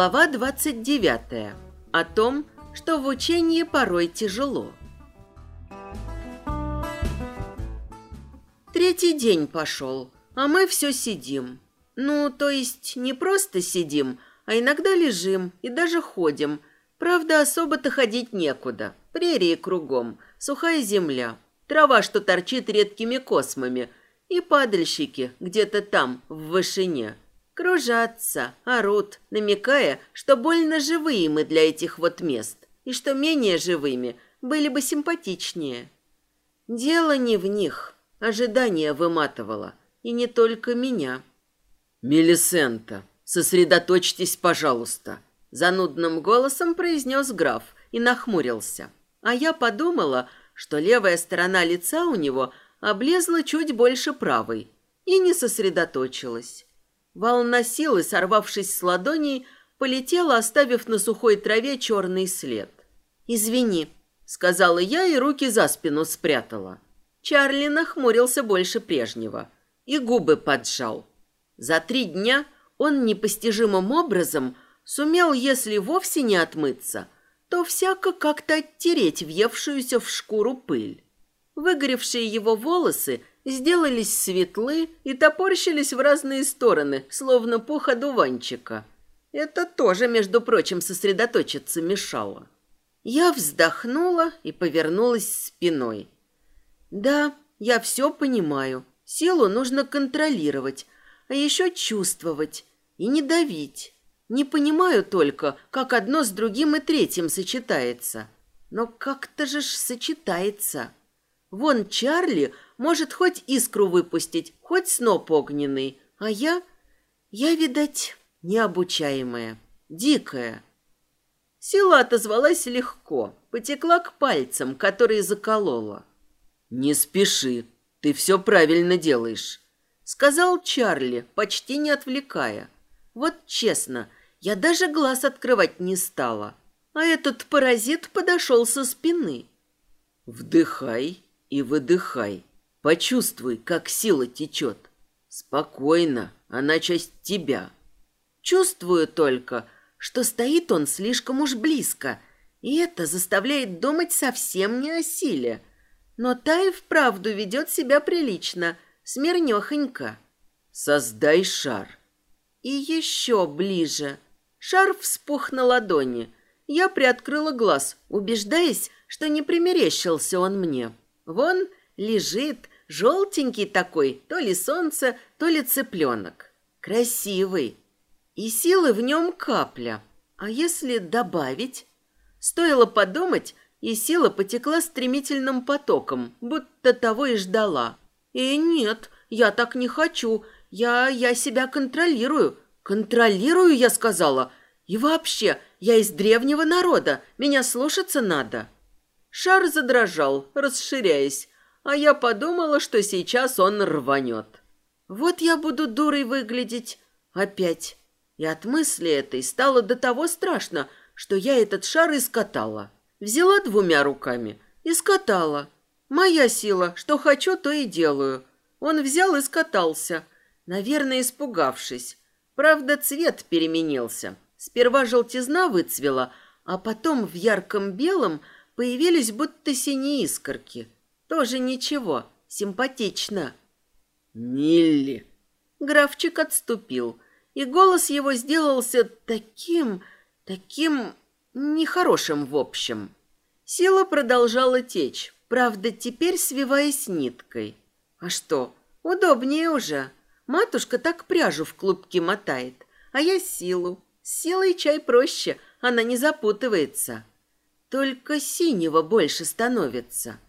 Глава 29. О том, что в учении порой тяжело. Третий день пошел, а мы все сидим. Ну, то есть не просто сидим, а иногда лежим и даже ходим. Правда, особо-то ходить некуда. Прерии кругом, сухая земля, трава, что торчит редкими космами, и падальщики где-то там, в вышине. Кружатся, орут, намекая, что больно живые мы для этих вот мест, и что менее живыми были бы симпатичнее. Дело не в них, ожидание выматывало, и не только меня. «Мелисента, сосредоточьтесь, пожалуйста», — занудным голосом произнес граф и нахмурился. А я подумала, что левая сторона лица у него облезла чуть больше правой, и не сосредоточилась. Волна силы, сорвавшись с ладоней, полетела, оставив на сухой траве черный след. «Извини», — сказала я и руки за спину спрятала. Чарли нахмурился больше прежнего и губы поджал. За три дня он непостижимым образом сумел, если вовсе не отмыться, то всяко как-то оттереть въевшуюся в шкуру пыль. Выгоревшие его волосы сделались светлы и топорщились в разные стороны, словно пух одуванчика. Это тоже, между прочим, сосредоточиться мешало. Я вздохнула и повернулась спиной. Да, я все понимаю. Силу нужно контролировать, а еще чувствовать и не давить. Не понимаю только, как одно с другим и третьим сочетается. Но как-то же ж сочетается. Вон Чарли может хоть искру выпустить, хоть сноп огненный, а я... Я, видать, необучаемая, дикая. Сила отозвалась легко, потекла к пальцам, которые заколола. «Не спеши, ты все правильно делаешь», — сказал Чарли, почти не отвлекая. «Вот честно, я даже глаз открывать не стала, а этот паразит подошел со спины». «Вдыхай и выдыхай. Почувствуй, как сила течет. Спокойно, она часть тебя. Чувствую только, что стоит он слишком уж близко, и это заставляет думать совсем не о силе. Но та и вправду ведет себя прилично, смирнёхонько. Создай шар. И еще ближе. Шар вспух на ладони. Я приоткрыла глаз, убеждаясь, что не примерещился он мне. Вон лежит, желтенький такой, то ли солнце, то ли цыпленок. Красивый. И силы в нем капля. А если добавить? Стоило подумать, и сила потекла стремительным потоком, будто того и ждала. И нет, я так не хочу. Я, я себя контролирую. Контролирую, я сказала. И вообще, я из древнего народа. Меня слушаться надо. Шар задрожал, расширяясь, а я подумала, что сейчас он рванет. Вот я буду дурой выглядеть опять. И от мысли этой стало до того страшно, что я этот шар искатала. Взяла двумя руками и скатала. Моя сила, что хочу, то и делаю. Он взял и скатался, наверное, испугавшись. Правда, цвет переменился. Сперва желтизна выцвела, а потом в ярком белом – Появились будто синие искорки. Тоже ничего, симпатично. «Милли!» Графчик отступил, и голос его сделался таким, таким нехорошим в общем. Сила продолжала течь, правда, теперь свиваясь ниткой. А что, удобнее уже. Матушка так пряжу в клубке мотает, а я силу. С силой чай проще, она не запутывается. Только синего больше становится.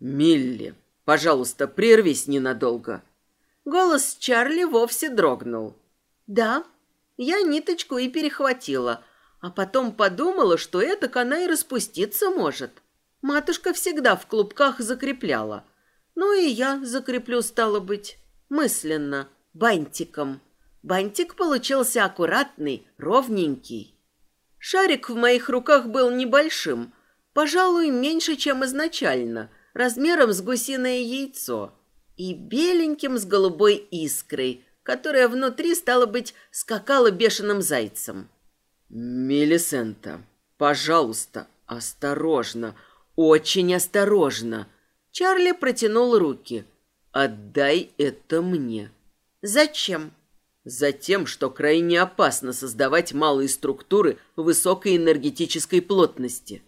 Милли, пожалуйста, прервись ненадолго. Голос Чарли вовсе дрогнул. Да, я ниточку и перехватила, а потом подумала, что это она и распуститься может. Матушка всегда в клубках закрепляла. Ну и я закреплю, стало быть, мысленно, бантиком. Бантик получился аккуратный, ровненький. Шарик в моих руках был небольшим, пожалуй, меньше, чем изначально, размером с гусиное яйцо, и беленьким с голубой искрой, которая внутри, стало быть, скакала бешеным зайцем. Мелисента, пожалуйста, осторожно, очень осторожно. Чарли протянул руки. Отдай это мне. Зачем? Затем, что крайне опасно создавать малые структуры высокой энергетической плотности.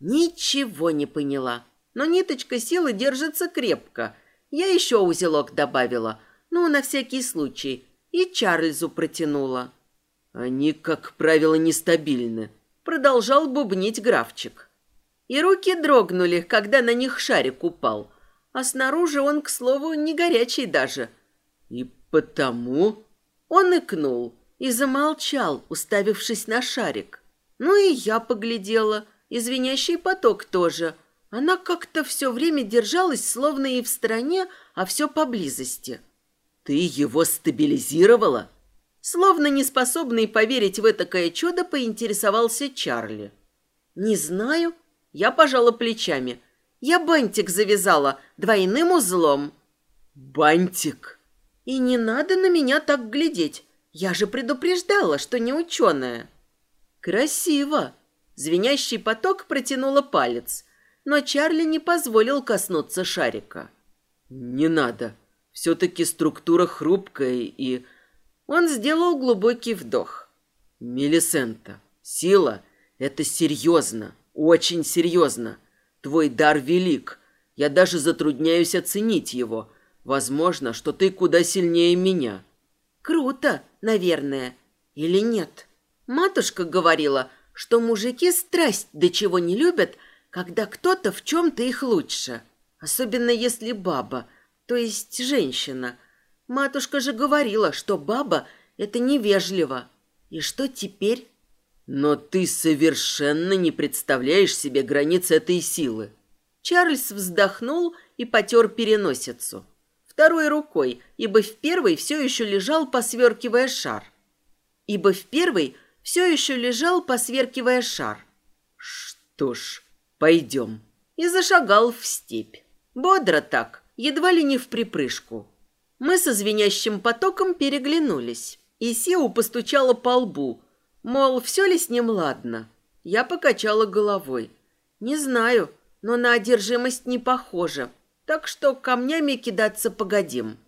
Ничего не поняла. Но ниточка силы держится крепко. Я еще узелок добавила. Ну, на всякий случай. И Чарльзу протянула. Они, как правило, нестабильны. Продолжал бубнить графчик. И руки дрогнули, когда на них шарик упал. А снаружи он, к слову, не горячий даже. И потому... Он икнул и замолчал, уставившись на шарик. Ну и я поглядела. Извиняющий поток тоже. Она как-то все время держалась, словно и в стороне, а все поблизости. «Ты его стабилизировала?» Словно неспособный поверить в этакое чудо, поинтересовался Чарли. «Не знаю». Я пожала плечами. «Я бантик завязала двойным узлом». «Бантик?» «И не надо на меня так глядеть. Я же предупреждала, что не ученая». «Красиво!» Звенящий поток протянула палец, но Чарли не позволил коснуться шарика. «Не надо. Все-таки структура хрупкая и он сделал глубокий вдох. «Мелисента, сила — это серьезно, очень серьезно. Твой дар велик. Я даже затрудняюсь оценить его. Возможно, что ты куда сильнее меня». «Круто, наверное. Или нет?» Матушка говорила, что мужики страсть до чего не любят, когда кто-то в чем-то их лучше. Особенно если баба, то есть женщина – Матушка же говорила, что баба — это невежливо. И что теперь? Но ты совершенно не представляешь себе границ этой силы. Чарльз вздохнул и потер переносицу. Второй рукой, ибо в первой все еще лежал, посверкивая шар. Ибо в первой все еще лежал, посверкивая шар. Что ж, пойдем. И зашагал в степь. Бодро так, едва ли не в припрыжку. Мы со звенящим потоком переглянулись. И Сиу постучала по лбу, мол, все ли с ним ладно. Я покачала головой. Не знаю, но на одержимость не похоже. Так что камнями кидаться погодим.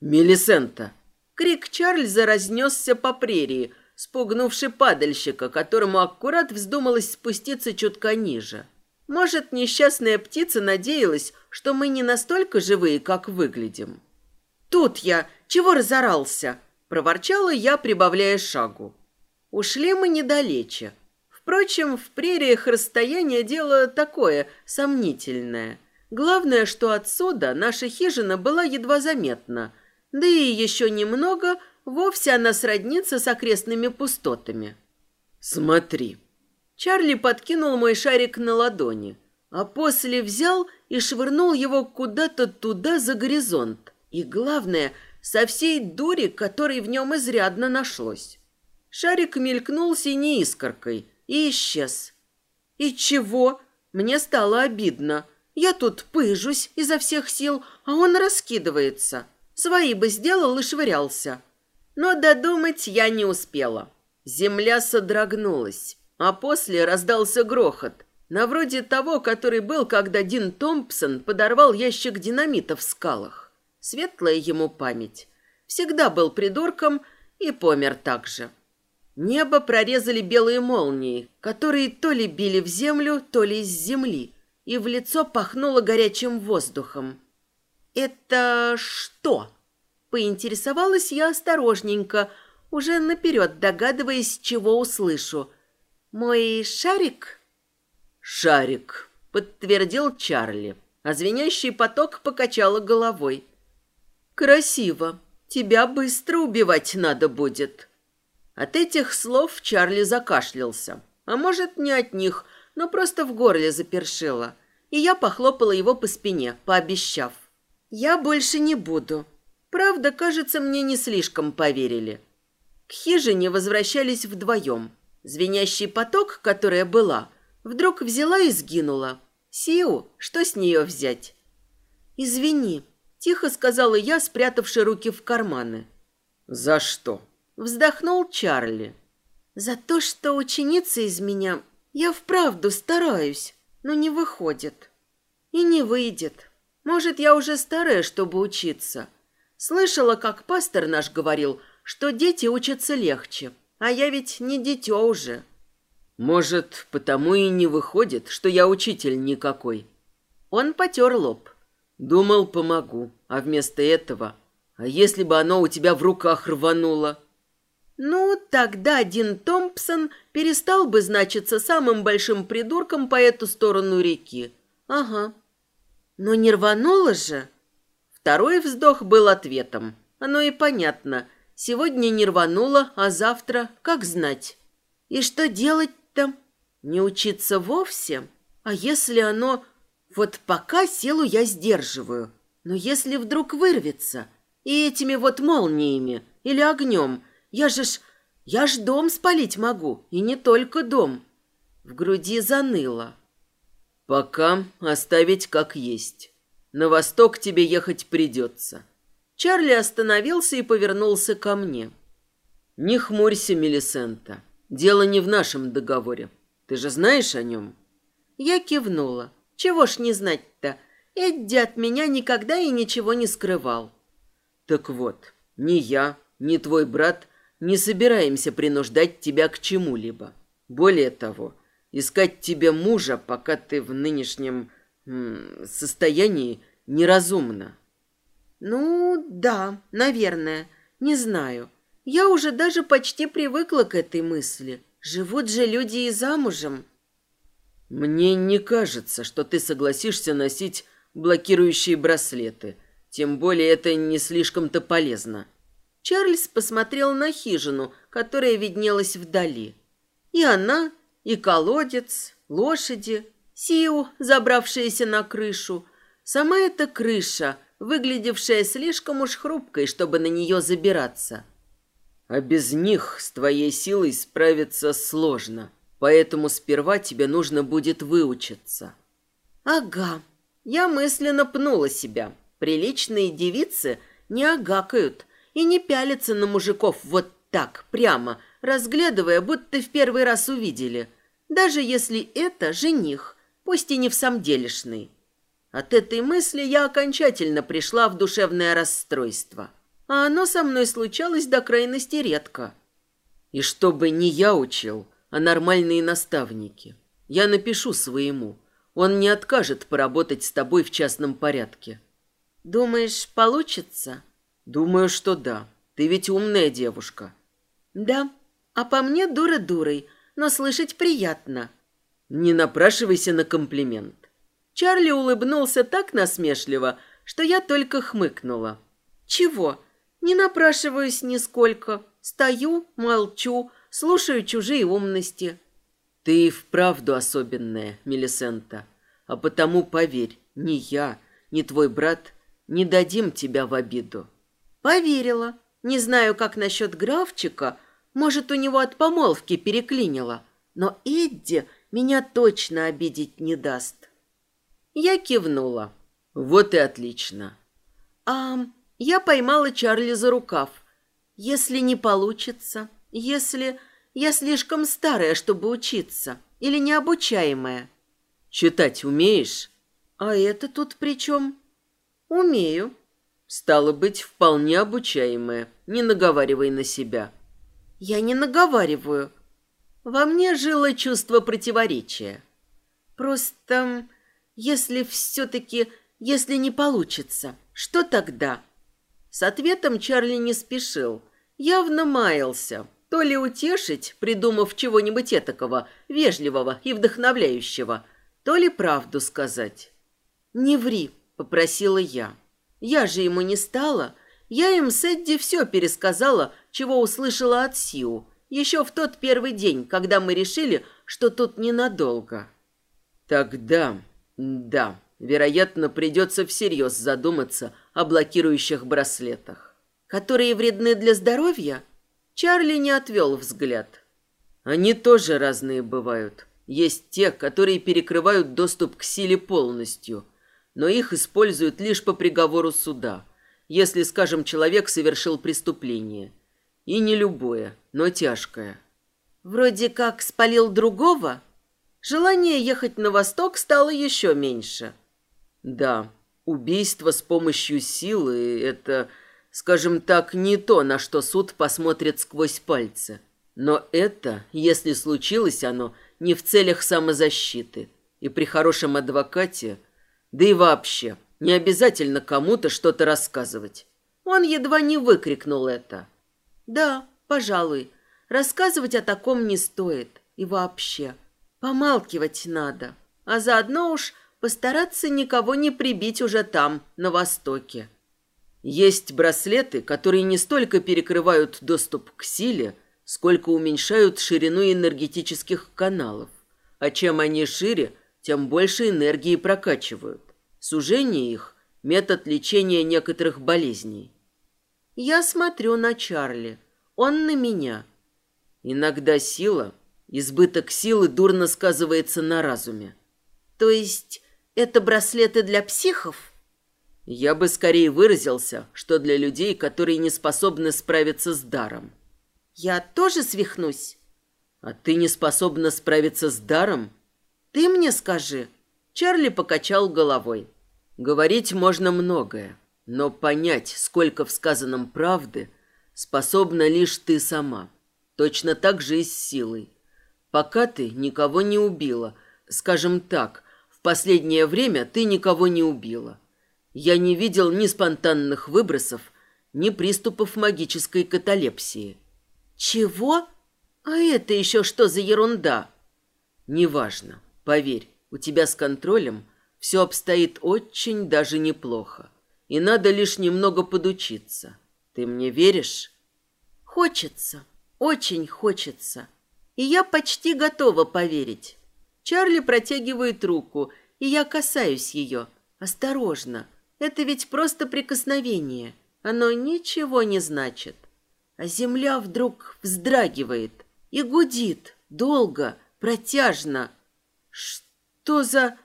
«Мелисента!» Крик Чарльза разнесся по прерии, спугнувший падальщика, которому аккурат вздумалось спуститься чутка ниже. Может, несчастная птица надеялась, что мы не настолько живые, как выглядим. «Тут я! Чего разорался?» – проворчала я, прибавляя шагу. Ушли мы недалече. Впрочем, в прериях расстояние дело такое, сомнительное. Главное, что отсюда наша хижина была едва заметна, да и еще немного вовсе она сроднится с окрестными пустотами. «Смотри». Чарли подкинул мой шарик на ладони, а после взял и швырнул его куда-то туда за горизонт. И главное, со всей дури, которой в нем изрядно нашлось. Шарик мелькнул синей искоркой и исчез. И чего? Мне стало обидно. Я тут пыжусь изо всех сил, а он раскидывается. Свои бы сделал и швырялся. Но додумать я не успела. Земля содрогнулась, а после раздался грохот, на вроде того, который был, когда Дин Томпсон подорвал ящик динамита в скалах. Светлая ему память. Всегда был придурком и помер так же. Небо прорезали белые молнии, которые то ли били в землю, то ли из земли, и в лицо пахнуло горячим воздухом. «Это что?» Поинтересовалась я осторожненько, уже наперед догадываясь, чего услышу. «Мой шарик?» «Шарик», — подтвердил Чарли, а звенящий поток покачала головой. «Красиво. Тебя быстро убивать надо будет». От этих слов Чарли закашлялся. А может, не от них, но просто в горле запершило. И я похлопала его по спине, пообещав. «Я больше не буду». Правда, кажется, мне не слишком поверили. К хижине возвращались вдвоем. Звенящий поток, которая была, вдруг взяла и сгинула. Сиу, что с нее взять? «Извини», Тихо сказала я, спрятавши руки в карманы. «За что?» Вздохнул Чарли. За то, что ученица из меня, я вправду стараюсь, но не выходит. И не выйдет. Может, я уже старая, чтобы учиться. Слышала, как пастор наш говорил, что дети учатся легче. А я ведь не дитё уже. Может, потому и не выходит, что я учитель никакой. Он потер лоб. Думал, помогу, а вместо этого... А если бы оно у тебя в руках рвануло? Ну, тогда Дин Томпсон перестал бы значиться самым большим придурком по эту сторону реки. Ага. Но не рвануло же. Второй вздох был ответом. Оно и понятно. Сегодня не рвануло, а завтра как знать. И что делать-то? Не учиться вовсе? А если оно... Вот пока силу я сдерживаю. Но если вдруг вырвется... И этими вот молниями или огнем... Я же ж... Я ж дом спалить могу, и не только дом. В груди заныло. Пока оставить как есть. На восток тебе ехать придется. Чарли остановился и повернулся ко мне. Не хмурься, Мелисента. Дело не в нашем договоре. Ты же знаешь о нем? Я кивнула. Чего ж не знать-то? Эдди от меня никогда и ничего не скрывал. Так вот, ни я, ни твой брат не собираемся принуждать тебя к чему-либо. Более того, искать тебе мужа, пока ты в нынешнем состоянии, неразумно. Ну, да, наверное. Не знаю. Я уже даже почти привыкла к этой мысли. Живут же люди и замужем. Мне не кажется, что ты согласишься носить блокирующие браслеты. Тем более это не слишком-то полезно. Чарльз посмотрел на хижину, которая виднелась вдали. И она, и колодец, лошади, Сиу, забравшаяся на крышу. Сама эта крыша, выглядевшая слишком уж хрупкой, чтобы на нее забираться. А без них с твоей силой справиться сложно, поэтому сперва тебе нужно будет выучиться. Ага, я мысленно пнула себя. Приличные девицы не агакают, и не пялятся на мужиков вот так, прямо, разглядывая, будто в первый раз увидели, даже если это жених, пусть и не в самом делешный. От этой мысли я окончательно пришла в душевное расстройство, а оно со мной случалось до крайности редко. И чтобы не я учил, а нормальные наставники. Я напишу своему. Он не откажет поработать с тобой в частном порядке. Думаешь, получится? Думаю, что да. Ты ведь умная девушка. Да. А по мне дура дурой, но слышать приятно. Не напрашивайся на комплимент. Чарли улыбнулся так насмешливо, что я только хмыкнула. Чего? Не напрашиваюсь нисколько. Стою, молчу, слушаю чужие умности. Ты и вправду особенная, Мелисента. А потому поверь, ни я, ни твой брат не дадим тебя в обиду. Поверила. Не знаю, как насчет графчика. Может, у него от помолвки переклинило. Но Эдди меня точно обидеть не даст. Я кивнула. Вот и отлично. А я поймала Чарли за рукав. Если не получится, если я слишком старая, чтобы учиться, или необучаемая. Читать умеешь? А это тут при чем? Умею. Стало быть, вполне обучаемая. Не наговаривай на себя. Я не наговариваю. Во мне жило чувство противоречия. Просто, если все-таки, если не получится, что тогда? С ответом Чарли не спешил. Явно маялся. То ли утешить, придумав чего-нибудь этакого, вежливого и вдохновляющего, то ли правду сказать. «Не ври», — попросила я. Я же ему не стала. Я им с Эдди все пересказала, чего услышала от Сиу, еще в тот первый день, когда мы решили, что тут ненадолго. Тогда, да, вероятно, придется всерьез задуматься о блокирующих браслетах. Которые вредны для здоровья? Чарли не отвел взгляд. Они тоже разные бывают. Есть те, которые перекрывают доступ к силе полностью – но их используют лишь по приговору суда, если, скажем, человек совершил преступление. И не любое, но тяжкое. Вроде как спалил другого. Желание ехать на восток стало еще меньше. Да, убийство с помощью силы – это, скажем так, не то, на что суд посмотрит сквозь пальцы. Но это, если случилось оно, не в целях самозащиты. И при хорошем адвокате, да и вообще, не обязательно кому-то что-то рассказывать. Он едва не выкрикнул это. Да, пожалуй, рассказывать о таком не стоит. И вообще, помалкивать надо. А заодно уж постараться никого не прибить уже там, на востоке. Есть браслеты, которые не столько перекрывают доступ к силе, сколько уменьшают ширину энергетических каналов. А чем они шире, тем больше энергии прокачивают. Сужение их – метод лечения некоторых болезней. Я смотрю на Чарли. Он на меня. Иногда сила, избыток силы дурно сказывается на разуме. То есть это браслеты для психов? Я бы скорее выразился, что для людей, которые не способны справиться с даром. Я тоже свихнусь. А ты не способна справиться с даром? Ты мне скажи. Чарли покачал головой. Говорить можно многое, но понять, сколько в сказанном правды, способна лишь ты сама. Точно так же и с силой. Пока ты никого не убила, скажем так, в последнее время ты никого не убила. Я не видел ни спонтанных выбросов, ни приступов магической каталепсии. Чего? А это еще что за ерунда? Неважно. Поверь, у тебя с контролем все обстоит очень даже неплохо. И надо лишь немного подучиться. Ты мне веришь? Хочется. Очень хочется. И я почти готова поверить. Чарли протягивает руку, и я касаюсь ее. Осторожно. Это ведь просто прикосновение. Оно ничего не значит а земля вдруг вздрагивает и гудит долго, протяжно. Что за...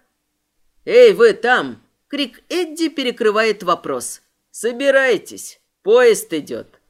«Эй, вы там!» Крик Эдди перекрывает вопрос. «Собирайтесь, поезд идет».